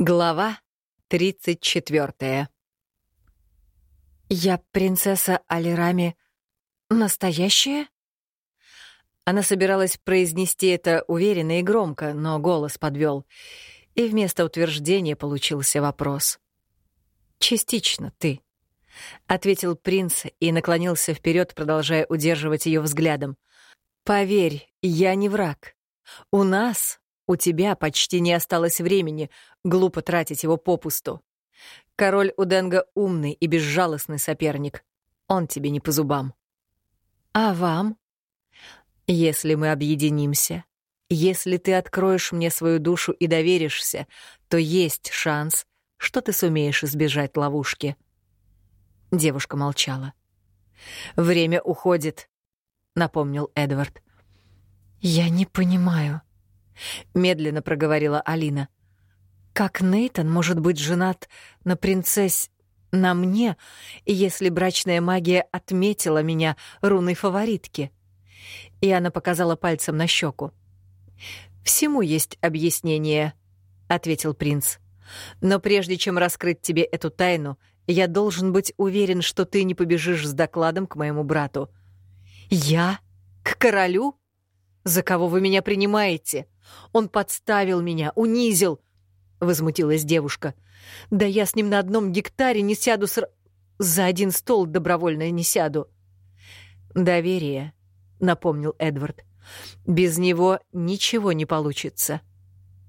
Глава 34 «Я принцесса Алирами настоящая?» Она собиралась произнести это уверенно и громко, но голос подвел, и вместо утверждения получился вопрос. «Частично ты», — ответил принц и наклонился вперед, продолжая удерживать ее взглядом. «Поверь, я не враг. У нас, у тебя почти не осталось времени, глупо тратить его попусту. Король Уденга умный и безжалостный соперник. Он тебе не по зубам. А вам? Если мы объединимся, если ты откроешь мне свою душу и доверишься, то есть шанс, что ты сумеешь избежать ловушки. Девушка молчала. «Время уходит», — напомнил Эдвард. «Я не понимаю», — медленно проговорила Алина. «Как Нейтон может быть женат на принцессе, на мне, если брачная магия отметила меня руной фаворитки?» И она показала пальцем на щеку. «Всему есть объяснение», — ответил принц. «Но прежде чем раскрыть тебе эту тайну, я должен быть уверен, что ты не побежишь с докладом к моему брату». «Я? К королю? За кого вы меня принимаете?» Он подставил меня, унизил!» — возмутилась девушка. «Да я с ним на одном гектаре не сяду с... За один стол добровольно не сяду». «Доверие», — напомнил Эдвард. «Без него ничего не получится.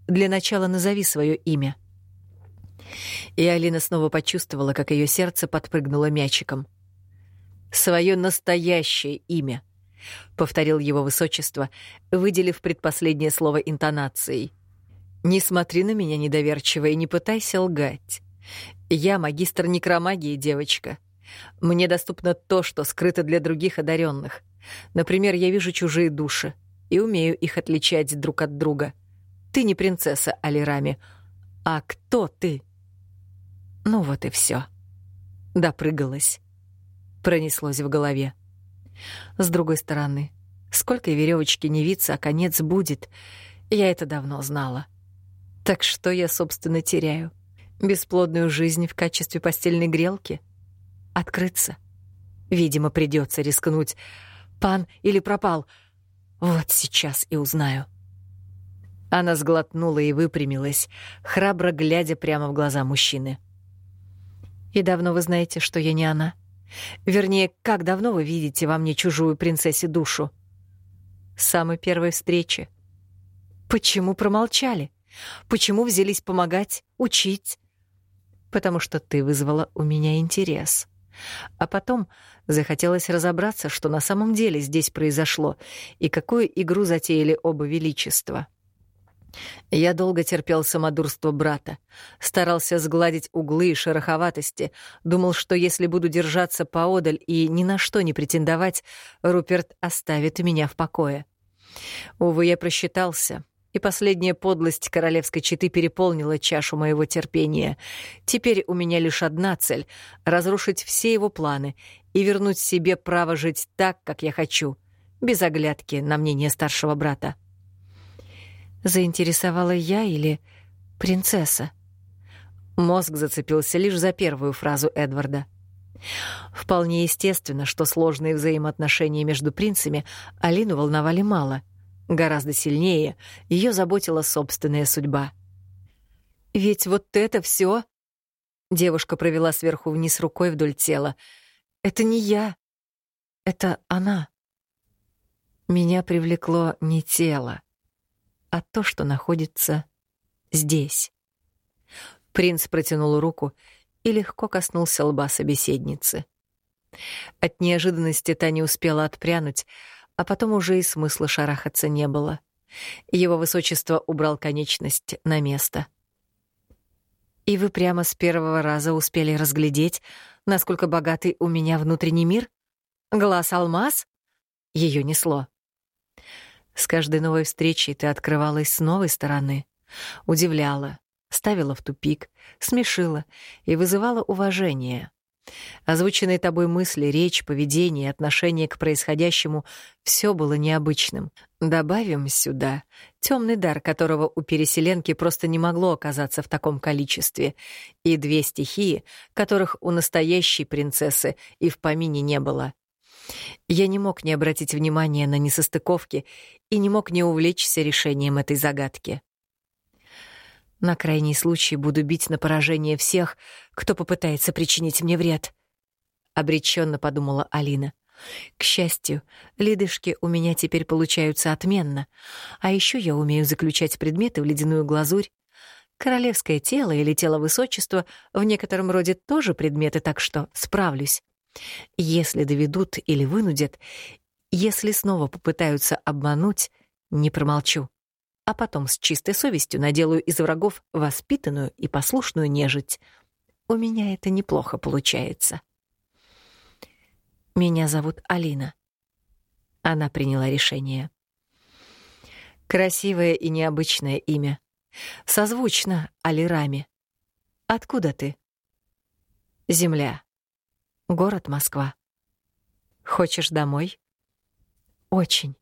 Для начала назови свое имя». И Алина снова почувствовала, как ее сердце подпрыгнуло мячиком. Свое настоящее имя —— повторил его высочество, выделив предпоследнее слово интонацией. «Не смотри на меня недоверчиво и не пытайся лгать. Я магистр некромагии, девочка. Мне доступно то, что скрыто для других одаренных. Например, я вижу чужие души и умею их отличать друг от друга. Ты не принцесса Алирами. А кто ты?» Ну вот и все. Допрыгалась. Пронеслось в голове. С другой стороны, сколько веревочки не виться, а конец будет. Я это давно знала. Так что я, собственно, теряю? Бесплодную жизнь в качестве постельной грелки? Открыться? Видимо, придется рискнуть. Пан или пропал? Вот сейчас и узнаю. Она сглотнула и выпрямилась, храбро глядя прямо в глаза мужчины. «И давно вы знаете, что я не она?» Вернее, как давно вы видите во мне чужую принцессе душу? С самой первой встречи. Почему промолчали? Почему взялись помогать, учить? Потому что ты вызвала у меня интерес. А потом захотелось разобраться, что на самом деле здесь произошло и какую игру затеяли оба величества. Я долго терпел самодурство брата, старался сгладить углы и шероховатости, думал, что если буду держаться поодаль и ни на что не претендовать, Руперт оставит меня в покое. Увы, я просчитался, и последняя подлость королевской четы переполнила чашу моего терпения. Теперь у меня лишь одна цель — разрушить все его планы и вернуть себе право жить так, как я хочу, без оглядки на мнение старшего брата заинтересовала я или принцесса? Мозг зацепился лишь за первую фразу Эдварда. Вполне естественно, что сложные взаимоотношения между принцами Алину волновали мало. Гораздо сильнее ее заботила собственная судьба. «Ведь вот это все, Девушка провела сверху вниз рукой вдоль тела. «Это не я. Это она». Меня привлекло не тело, а то, что находится здесь. Принц протянул руку и легко коснулся лба собеседницы. От неожиданности та не успела отпрянуть, а потом уже и смысла шарахаться не было. Его высочество убрал конечность на место. «И вы прямо с первого раза успели разглядеть, насколько богатый у меня внутренний мир? Глаз-алмаз?» Ее несло. С каждой новой встречей ты открывалась с новой стороны, удивляла, ставила в тупик, смешила и вызывала уважение. Озвученные тобой мысли, речь, поведение, отношение к происходящему — все было необычным. Добавим сюда темный дар, которого у переселенки просто не могло оказаться в таком количестве, и две стихии, которых у настоящей принцессы и в помине не было. Я не мог не обратить внимания на несостыковки и не мог не увлечься решением этой загадки. На крайний случай буду бить на поражение всех, кто попытается причинить мне вред. Обреченно подумала Алина. К счастью, ледышки у меня теперь получаются отменно. А еще я умею заключать предметы в ледяную глазурь. Королевское тело или тело высочества в некотором роде тоже предметы, так что справлюсь. Если доведут или вынудят, если снова попытаются обмануть, не промолчу а потом с чистой совестью наделаю из врагов воспитанную и послушную нежить. У меня это неплохо получается. Меня зовут Алина. Она приняла решение. Красивое и необычное имя. Созвучно Алираме. Откуда ты? Земля. Город Москва. Хочешь домой? Очень.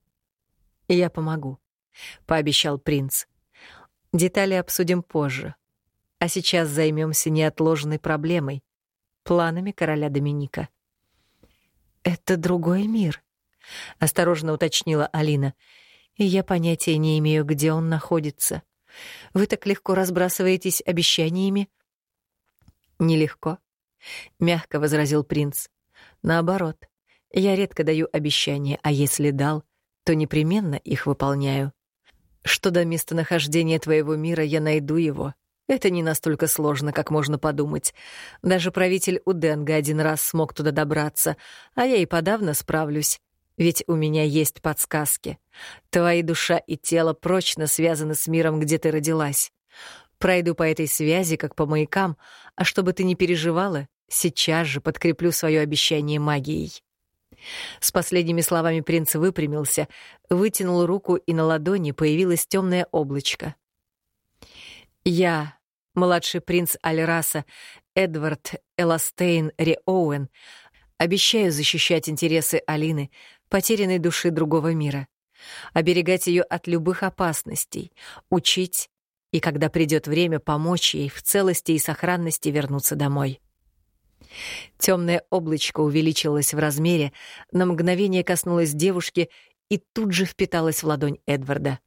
Я помогу. — пообещал принц. «Детали обсудим позже. А сейчас займемся неотложной проблемой — планами короля Доминика». «Это другой мир», — осторожно уточнила Алина. «И я понятия не имею, где он находится. Вы так легко разбрасываетесь обещаниями». «Нелегко», — мягко возразил принц. «Наоборот, я редко даю обещания, а если дал, то непременно их выполняю что до местонахождения твоего мира я найду его. Это не настолько сложно, как можно подумать. Даже правитель Уденга один раз смог туда добраться, а я и подавно справлюсь. Ведь у меня есть подсказки. Твои душа и тело прочно связаны с миром, где ты родилась. Пройду по этой связи, как по маякам, а чтобы ты не переживала, сейчас же подкреплю свое обещание магией. С последними словами принц выпрямился, вытянул руку, и на ладони появилось темное облачко. «Я, младший принц Альраса, Эдвард Эластейн Реоуэн, обещаю защищать интересы Алины, потерянной души другого мира, оберегать ее от любых опасностей, учить и, когда придет время, помочь ей в целости и сохранности вернуться домой». Темное облачко увеличилось в размере, на мгновение коснулось девушки и тут же впиталось в ладонь Эдварда.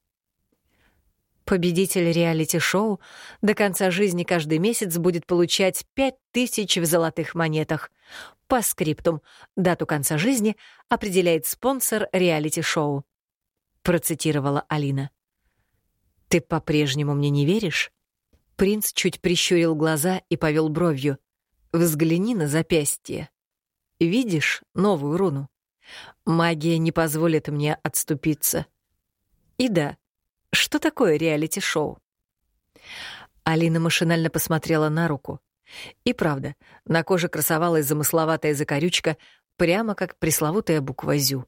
Победитель реалити-шоу до конца жизни каждый месяц будет получать пять тысяч в золотых монетах. По скриптум дату конца жизни определяет спонсор реалити-шоу. Процитировала Алина. «Ты по-прежнему мне не веришь?» Принц чуть прищурил глаза и повел бровью — Взгляни на запястье. Видишь новую руну? Магия не позволит мне отступиться. И да, что такое реалити-шоу? Алина машинально посмотрела на руку. И правда, на коже красовалась замысловатая закорючка, прямо как пресловутая буква «Зю».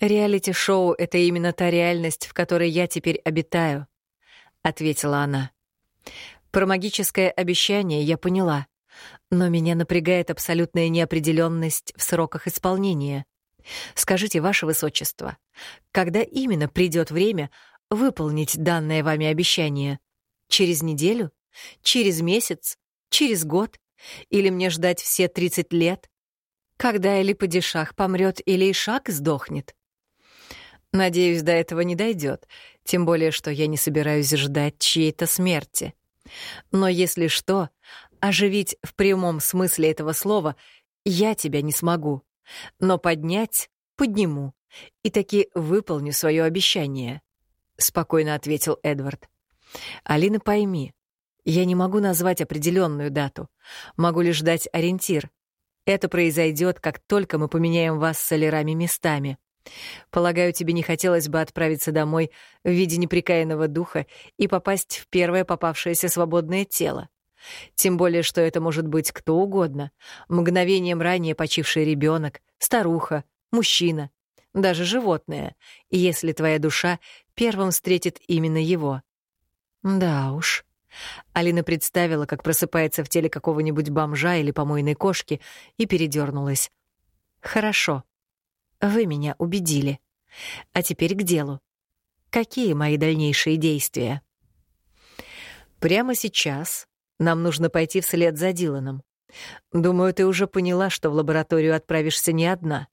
«Реалити-шоу — это именно та реальность, в которой я теперь обитаю», — ответила она. «Про магическое обещание я поняла. Но меня напрягает абсолютная неопределенность в сроках исполнения. Скажите, Ваше Высочество, когда именно придет время выполнить данное вами обещание? Через неделю? Через месяц? Через год? Или мне ждать все 30 лет? Когда или падишах помрет, или Ишак сдохнет? Надеюсь, до этого не дойдет, тем более, что я не собираюсь ждать чьей-то смерти. Но если что, Оживить в прямом смысле этого слова я тебя не смогу, но поднять — подниму, и таки выполню свое обещание», — спокойно ответил Эдвард. «Алина, пойми, я не могу назвать определенную дату, могу лишь дать ориентир. Это произойдет, как только мы поменяем вас с солярами местами. Полагаю, тебе не хотелось бы отправиться домой в виде неприкаянного духа и попасть в первое попавшееся свободное тело. Тем более, что это может быть кто угодно. Мгновением ранее почивший ребенок, старуха, мужчина, даже животное, если твоя душа первым встретит именно его. Да уж. Алина представила, как просыпается в теле какого-нибудь бомжа или помойной кошки, и передернулась. «Хорошо. Вы меня убедили. А теперь к делу. Какие мои дальнейшие действия?» «Прямо сейчас нам нужно пойти вслед за Диланом. Думаю, ты уже поняла, что в лабораторию отправишься не одна».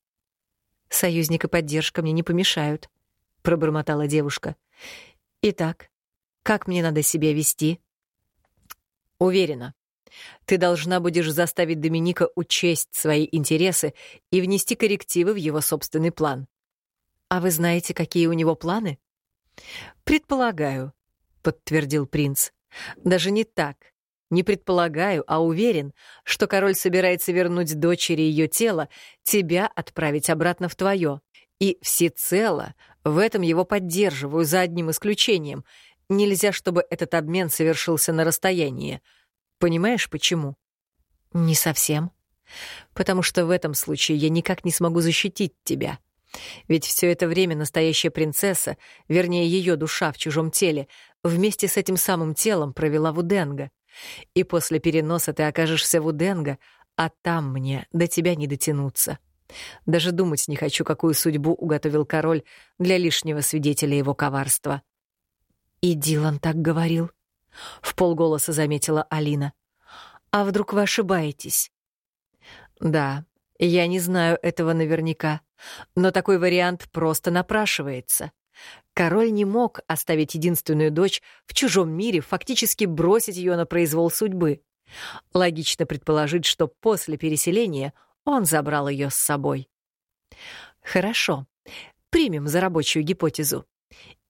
«Союзник и поддержка мне не помешают», — пробормотала девушка. «Итак, как мне надо себя вести?» Уверена. Ты должна будешь заставить Доминика учесть свои интересы и внести коррективы в его собственный план. А вы знаете, какие у него планы? Предполагаю, подтвердил принц. Даже не так. Не предполагаю, а уверен, что король собирается вернуть дочери ее тело, тебя отправить обратно в твое. И всецело в этом его поддерживаю, за одним исключением — Нельзя, чтобы этот обмен совершился на расстоянии. Понимаешь, почему? Не совсем. Потому что в этом случае я никак не смогу защитить тебя. Ведь все это время настоящая принцесса, вернее, ее душа в чужом теле, вместе с этим самым телом провела в Уденго. И после переноса ты окажешься в Уденго, а там мне до тебя не дотянуться. Даже думать не хочу, какую судьбу уготовил король для лишнего свидетеля его коварства. И Дилан так говорил. В полголоса заметила Алина. А вдруг вы ошибаетесь? Да, я не знаю этого наверняка, но такой вариант просто напрашивается. Король не мог оставить единственную дочь в чужом мире, фактически бросить ее на произвол судьбы. Логично предположить, что после переселения он забрал ее с собой. Хорошо, примем за рабочую гипотезу.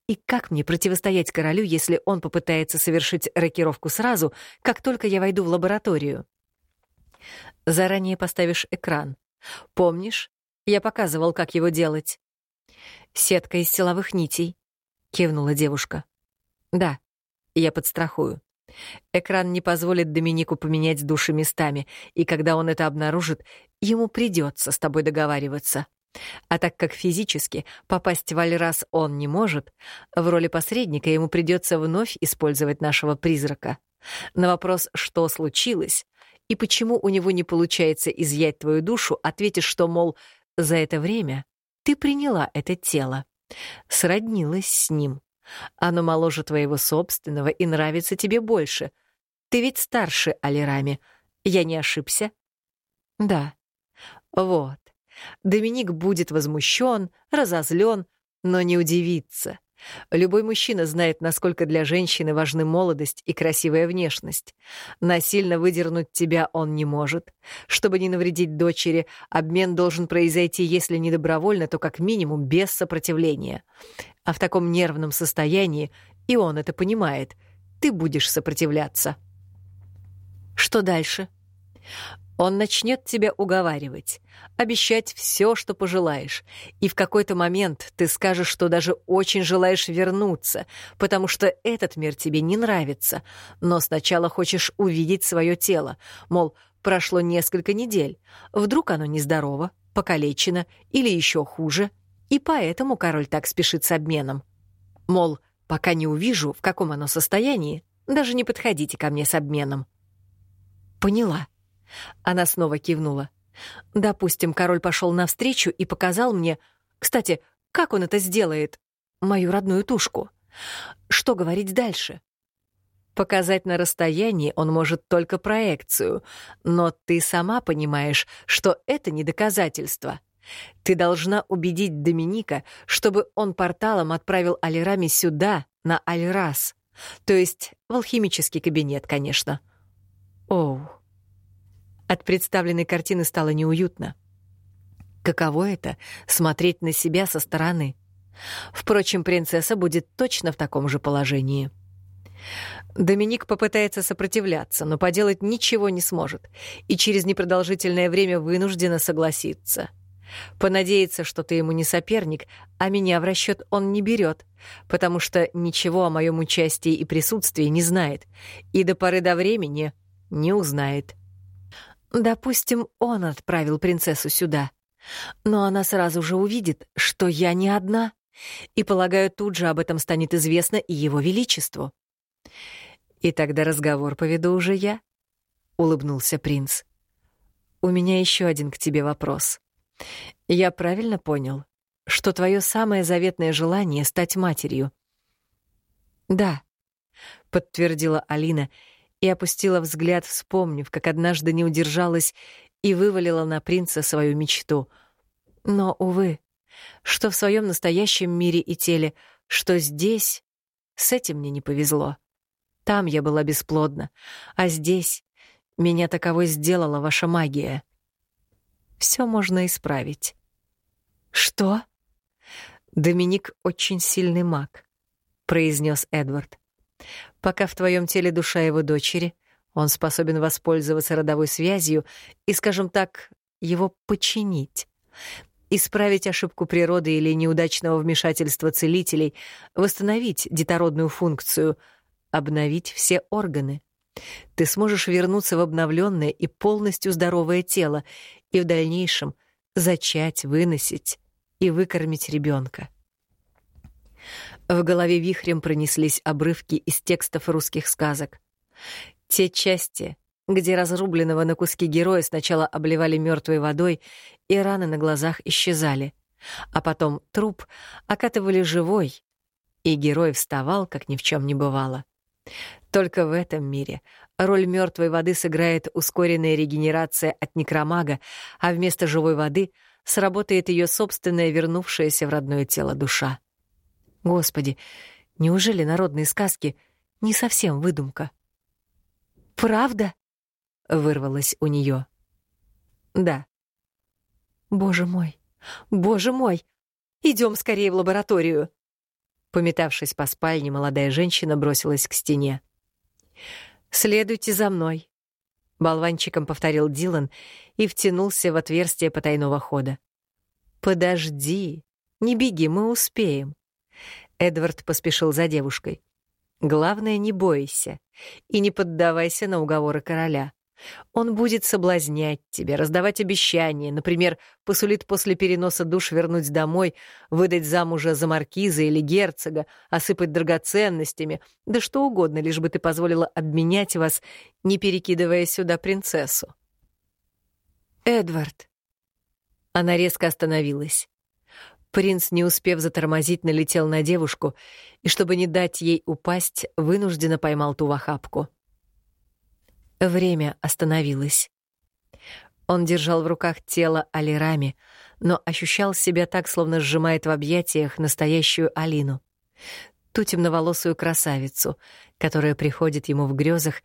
И как мне противостоять королю, если он попытается совершить рокировку сразу, как только я войду в лабораторию? Заранее поставишь экран. Помнишь? Я показывал, как его делать. Сетка из силовых нитей, кивнула девушка. Да, я подстрахую. Экран не позволит Доминику поменять души местами, и когда он это обнаружит, ему придется с тобой договариваться. А так как физически попасть в Альрас он не может, в роли посредника ему придется вновь использовать нашего призрака. На вопрос «что случилось?» и почему у него не получается изъять твою душу, ответишь, что, мол, за это время ты приняла это тело, сроднилась с ним. Оно моложе твоего собственного и нравится тебе больше. Ты ведь старше Алирами. Я не ошибся? Да. Вот. Доминик будет возмущен, разозлен, но не удивится. Любой мужчина знает, насколько для женщины важны молодость и красивая внешность. Насильно выдернуть тебя он не может. Чтобы не навредить дочери, обмен должен произойти, если не добровольно, то как минимум без сопротивления. А в таком нервном состоянии, и он это понимает, ты будешь сопротивляться. Что дальше? Он начнет тебя уговаривать, обещать все, что пожелаешь, и в какой-то момент ты скажешь, что даже очень желаешь вернуться, потому что этот мир тебе не нравится, но сначала хочешь увидеть свое тело, мол, прошло несколько недель, вдруг оно нездорово, покалечено или еще хуже, и поэтому король так спешит с обменом. Мол, пока не увижу, в каком оно состоянии, даже не подходите ко мне с обменом. Поняла. Она снова кивнула. Допустим, король пошел навстречу и показал мне... Кстати, как он это сделает? Мою родную тушку. Что говорить дальше? Показать на расстоянии он может только проекцию, но ты сама понимаешь, что это не доказательство. Ты должна убедить Доминика, чтобы он порталом отправил Алирами сюда, на Альрас. То есть в алхимический кабинет, конечно. Оу. От представленной картины стало неуютно. Каково это — смотреть на себя со стороны? Впрочем, принцесса будет точно в таком же положении. Доминик попытается сопротивляться, но поделать ничего не сможет, и через непродолжительное время вынуждена согласиться. Понадеяться, что ты ему не соперник, а меня в расчет он не берет, потому что ничего о моем участии и присутствии не знает, и до поры до времени не узнает. Допустим, он отправил принцессу сюда. Но она сразу же увидит, что я не одна. И, полагаю, тут же об этом станет известно и его величеству. И тогда разговор поведу уже я, улыбнулся принц. У меня еще один к тебе вопрос. Я правильно понял, что твое самое заветное желание — стать матерью? Да, подтвердила Алина и опустила взгляд, вспомнив, как однажды не удержалась и вывалила на принца свою мечту. Но, увы, что в своем настоящем мире и теле, что здесь, с этим мне не повезло. Там я была бесплодна, а здесь меня таковой сделала ваша магия. Все можно исправить. Что? Доминик очень сильный маг, произнес Эдвард. Пока в твоем теле душа его дочери, он способен воспользоваться родовой связью и, скажем так, его починить. Исправить ошибку природы или неудачного вмешательства целителей, восстановить детородную функцию, обновить все органы. Ты сможешь вернуться в обновленное и полностью здоровое тело и в дальнейшем зачать, выносить и выкормить ребенка. В голове вихрем пронеслись обрывки из текстов русских сказок. Те части, где разрубленного на куски героя сначала обливали мертвой водой, и раны на глазах исчезали, а потом труп окатывали живой, и герой вставал, как ни в чем не бывало. Только в этом мире роль мертвой воды сыграет ускоренная регенерация от некромага, а вместо живой воды сработает ее собственная вернувшаяся в родное тело душа. Господи, неужели народные сказки не совсем выдумка? Правда? вырвалось у нее. Да. Боже мой. Боже мой. Идем скорее в лабораторию. Пометавшись по спальне, молодая женщина бросилась к стене. «Следуйте за мной», — болванчиком повторил Дилан и втянулся в отверстие потайного хода. «Подожди, не беги, мы успеем». Эдвард поспешил за девушкой. «Главное, не бойся и не поддавайся на уговоры короля. Он будет соблазнять тебя, раздавать обещания, например, посулит после переноса душ вернуть домой, выдать замужа за маркиза или герцога, осыпать драгоценностями, да что угодно, лишь бы ты позволила обменять вас, не перекидывая сюда принцессу. «Эдвард». Она резко остановилась. Принц, не успев затормозить, налетел на девушку и, чтобы не дать ей упасть, вынужденно поймал ту в охапку. Время остановилось. Он держал в руках тело Алирами, но ощущал себя так, словно сжимает в объятиях настоящую Алину. Ту темноволосую красавицу, которая приходит ему в грезах,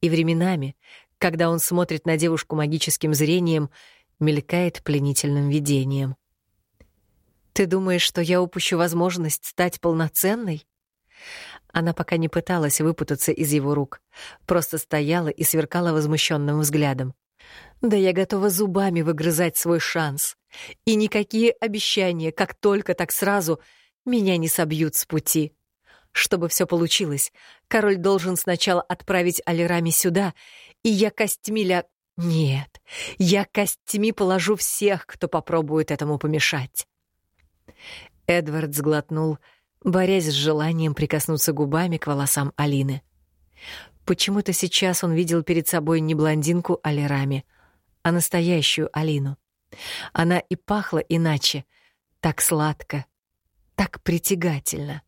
и временами, когда он смотрит на девушку магическим зрением, мелькает пленительным видением. Ты думаешь, что я упущу возможность стать полноценной? Она пока не пыталась выпутаться из его рук, просто стояла и сверкала возмущенным взглядом. Да я готова зубами выгрызать свой шанс. И никакие обещания, как только, так сразу, меня не собьют с пути. Чтобы все получилось, король должен сначала отправить Алирами сюда, и я костьми ля... Нет, я костьми положу всех, кто попробует этому помешать. Эдвард сглотнул, борясь с желанием прикоснуться губами к волосам Алины. Почему-то сейчас он видел перед собой не блондинку Алирами, а настоящую Алину. Она и пахла иначе, так сладко, так притягательно.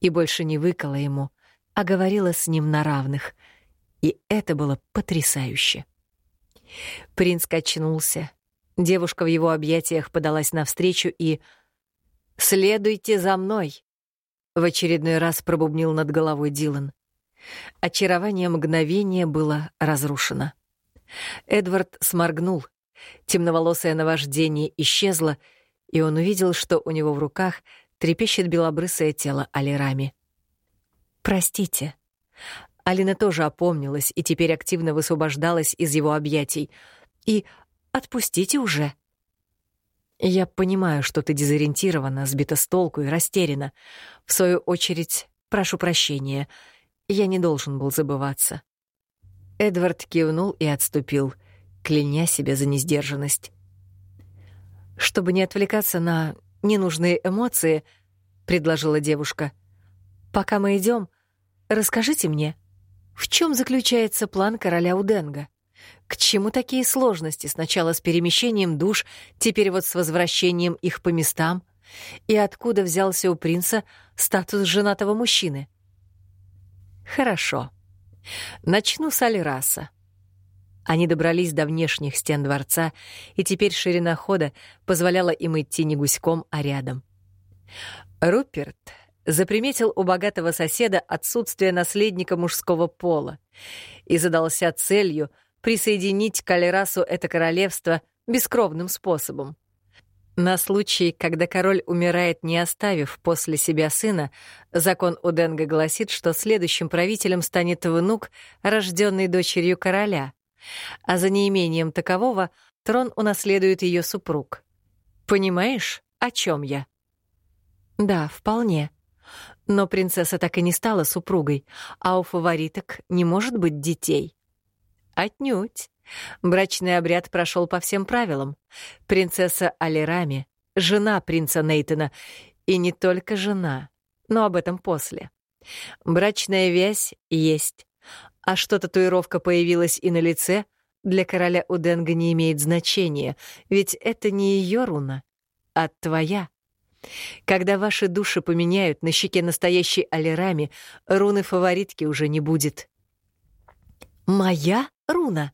И больше не выкала ему, а говорила с ним на равных. И это было потрясающе. Принц качнулся. Девушка в его объятиях подалась навстречу и «Следуйте за мной!» — в очередной раз пробубнил над головой Дилан. Очарование мгновения было разрушено. Эдвард сморгнул. Темноволосое наваждение исчезло, и он увидел, что у него в руках трепещет белобрысое тело Алирами. «Простите». Алина тоже опомнилась и теперь активно высвобождалась из его объятий. «И отпустите уже». Я понимаю, что ты дезориентирована, сбита с толку и растеряна. В свою очередь, прошу прощения. Я не должен был забываться. Эдвард кивнул и отступил, кляня себя за несдержанность. Чтобы не отвлекаться на ненужные эмоции, предложила девушка. Пока мы идем, расскажите мне, В чем заключается план короля Уденга? К чему такие сложности сначала с перемещением душ, теперь вот с возвращением их по местам? И откуда взялся у принца статус женатого мужчины? Хорошо. Начну с Алираса. Они добрались до внешних стен дворца, и теперь ширина хода позволяла им идти не гуськом, а рядом. Руперт заприметил у богатого соседа отсутствие наследника мужского пола и задался целью присоединить к Алирасу это королевство бескровным способом. На случай, когда король умирает, не оставив после себя сына, закон Уденга гласит, что следующим правителем станет внук, рожденный дочерью короля, а за неимением такового трон унаследует ее супруг. Понимаешь, о чем я? Да, вполне. Но принцесса так и не стала супругой, а у фавориток не может быть детей. Отнюдь. Брачный обряд прошел по всем правилам. Принцесса Алирами — жена принца Нейтона, и не только жена, но об этом после. Брачная вязь есть. А что татуировка появилась и на лице, для короля Уденга не имеет значения, ведь это не ее руна, а твоя. Когда ваши души поменяют на щеке настоящей Алирами, руны фаворитки уже не будет. «Моя руна?»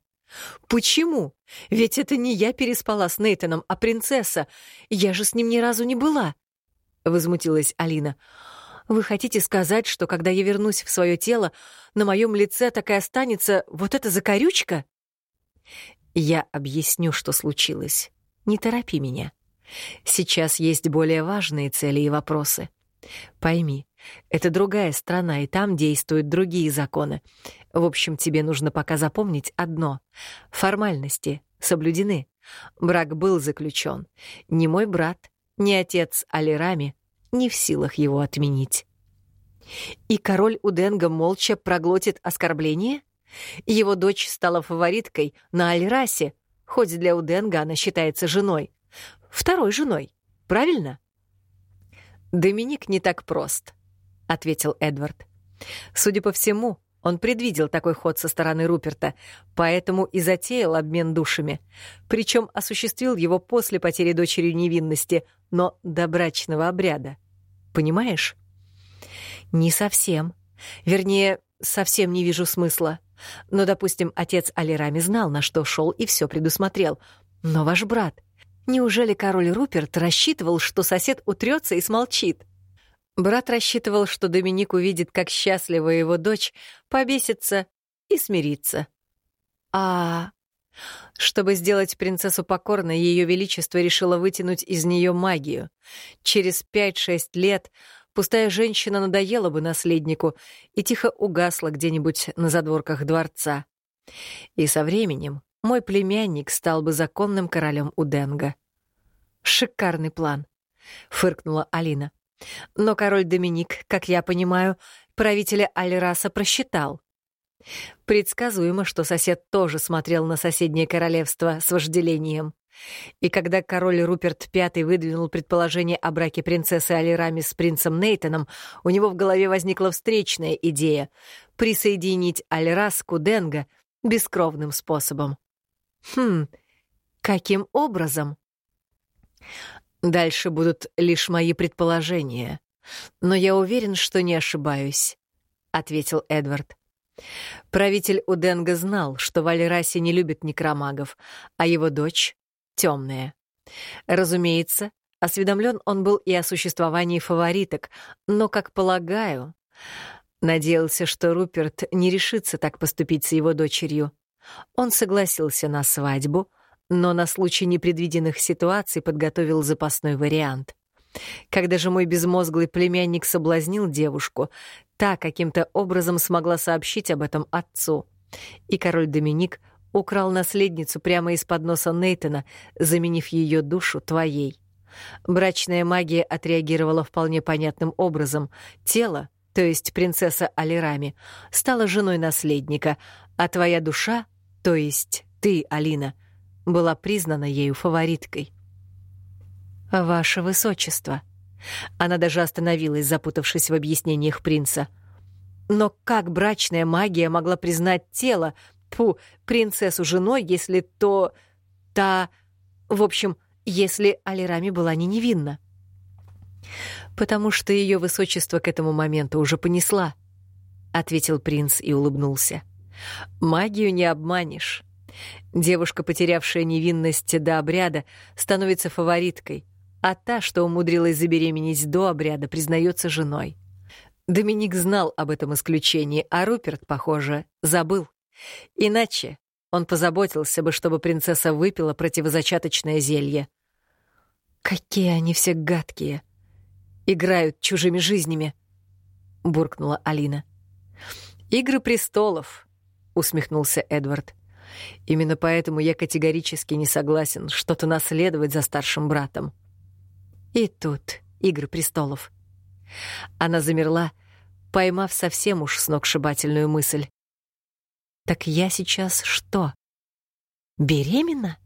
«Почему? Ведь это не я переспала с Нейтаном, а принцесса. Я же с ним ни разу не была», — возмутилась Алина. «Вы хотите сказать, что когда я вернусь в свое тело, на моем лице так и останется вот эта закорючка?» «Я объясню, что случилось. Не торопи меня. Сейчас есть более важные цели и вопросы. Пойми, это другая страна, и там действуют другие законы. В общем, тебе нужно пока запомнить одно. Формальности соблюдены. Брак был заключен. Ни мой брат, ни отец Алирами не в силах его отменить. И король Уденга молча проглотит оскорбление? Его дочь стала фавориткой на Альрасе, хоть для Уденга она считается женой. Второй женой, правильно? Доминик не так прост, ответил Эдвард. Судя по всему, он предвидел такой ход со стороны Руперта, поэтому и затеял обмен душами. Причем осуществил его после потери дочери невинности, но до брачного обряда. Понимаешь? Не совсем. Вернее, совсем не вижу смысла. Но, допустим, отец Алирами знал, на что шел и все предусмотрел. Но ваш брат... Неужели король Руперт рассчитывал, что сосед утрется и смолчит? Брат рассчитывал, что Доминик увидит, как счастлива его дочь, побесится и смирится. А чтобы сделать принцессу покорной, ее величество решило вытянуть из нее магию. Через пять-шесть лет пустая женщина надоела бы наследнику и тихо угасла где-нибудь на задворках дворца. И со временем мой племянник стал бы законным королем Уденга. Шикарный план, фыркнула Алина. Но король Доминик, как я понимаю, правителя Альраса просчитал. Предсказуемо, что сосед тоже смотрел на соседнее королевство с вожделением. И когда король Руперт V выдвинул предположение о браке принцессы Алирами с принцем Нейтоном, у него в голове возникла встречная идея — присоединить Альрас к Уденго бескровным способом. Хм, каким образом? Дальше будут лишь мои предположения. Но я уверен, что не ошибаюсь, — ответил Эдвард. Правитель Уденга знал, что в Альрасе не любит некромагов, а его дочь — темная. Разумеется, осведомлен он был и о существовании фавориток, но, как полагаю, надеялся, что Руперт не решится так поступить с его дочерью. Он согласился на свадьбу, но на случай непредвиденных ситуаций подготовил запасной вариант. Когда же мой безмозглый племянник соблазнил девушку, та каким-то образом смогла сообщить об этом отцу. И король Доминик украл наследницу прямо из-под носа Нейтона, заменив ее душу твоей. Брачная магия отреагировала вполне понятным образом. Тело, то есть принцесса Алирами, стала женой наследника, а твоя душа то есть ты, Алина, была признана ею фавориткой. «Ваше высочество». Она даже остановилась, запутавшись в объяснениях принца. Но как брачная магия могла признать тело, тьфу, принцессу женой, если то... та... В общем, если Алирами была не невинна? «Потому что ее высочество к этому моменту уже понесла», — ответил принц и улыбнулся. «Магию не обманешь. Девушка, потерявшая невинность до обряда, становится фавориткой, а та, что умудрилась забеременеть до обряда, признается женой. Доминик знал об этом исключении, а Руперт, похоже, забыл. Иначе он позаботился бы, чтобы принцесса выпила противозачаточное зелье. «Какие они все гадкие! Играют чужими жизнями!» — буркнула Алина. «Игры престолов», — усмехнулся Эдвард. «Именно поэтому я категорически не согласен что-то наследовать за старшим братом». И тут «Игры престолов». Она замерла, поймав совсем уж сногсшибательную мысль. «Так я сейчас что, беременна?»